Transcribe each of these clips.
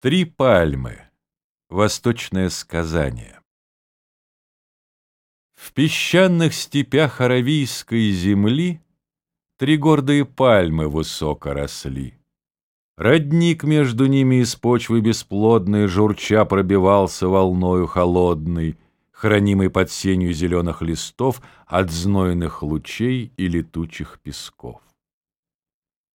Три пальмы. Восточное сказание. В песчаных степях аравийской земли Три гордые пальмы высоко росли. Родник между ними из почвы бесплодной Журча пробивался волною холодной, Хранимый под сенью зеленых листов От знойных лучей и летучих песков.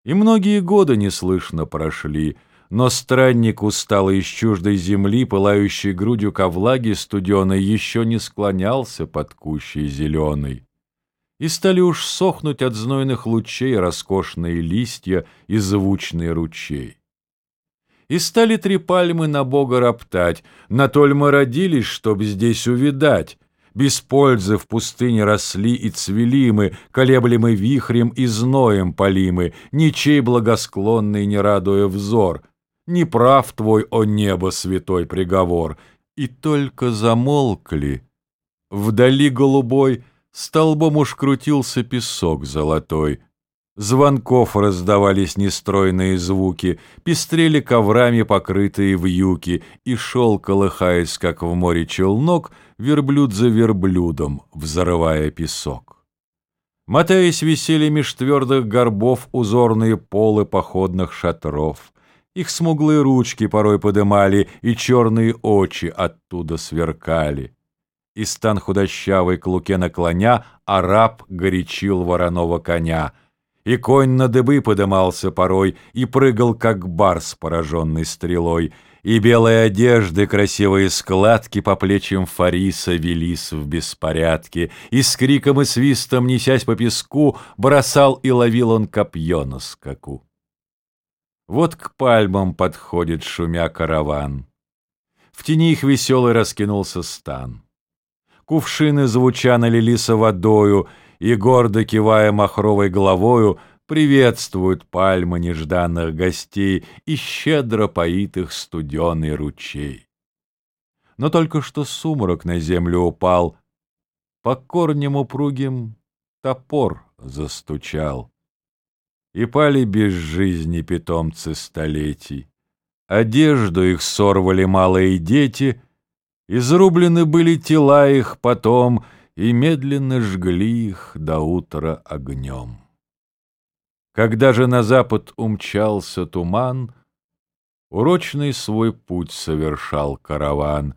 И многие годы неслышно прошли — но странник, усталый из чуждой земли, пылающей грудью ко влаге студеной, еще не склонялся под кущей зеленой. И стали уж сохнуть от знойных лучей роскошные листья и звучный ручей. И стали три пальмы на Бога роптать, на толь мы родились, чтоб здесь увидать. Без пользы в пустыне росли и цвели мы, колеблемы вихрем и зноем полимы, ничей благосклонный не радуя взор — не прав твой, о небо, святой приговор. И только замолкли. Вдали голубой столбом уж крутился песок золотой. Звонков раздавались нестройные звуки, Пестрели коврами покрытые вьюки, И шел, колыхаясь, как в море челнок, Верблюд за верблюдом, взрывая песок. Мотаясь висели меж твердых горбов Узорные полы походных шатров. Их смуглые ручки порой подымали, и черные очи оттуда сверкали. И стан худощавый к луке наклоня, араб горячил вороного коня. И конь на дыбы подымался порой, и прыгал, как барс, пораженный стрелой, и белые одежды, красивые складки по плечам Фариса велись в беспорядке, и с криком и свистом, несясь по песку, бросал и ловил он копье на скаку. Вот к пальмам подходит, шумя караван. В тени их веселый раскинулся стан. Кувшины звуча налились водою, И, гордо кивая махровой головою, Приветствуют пальмы нежданных гостей И щедро поит их студеный ручей. Но только что сумрак на землю упал, По корням упругим топор застучал. И пали без жизни питомцы столетий. Одежду их сорвали малые дети, Изрублены были тела их потом, И медленно жгли их до утра огнем. Когда же на запад умчался туман, Урочный свой путь совершал караван,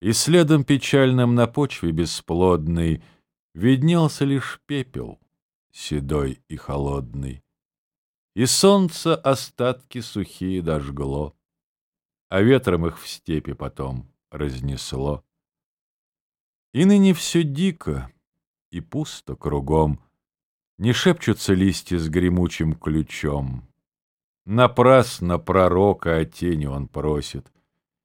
И следом печальным на почве бесплодной Виднелся лишь пепел, седой и холодный. И солнце остатки сухие дожгло, А ветром их в степи потом разнесло. И ныне все дико и пусто кругом, Не шепчутся листья с гремучим ключом. Напрасно пророка о тени он просит,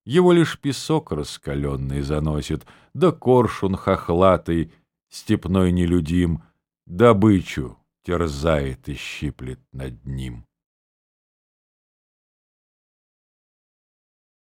Его лишь песок раскаленный заносит, Да коршун хохлатый, степной нелюдим, Добычу терзает и щиплет над ним.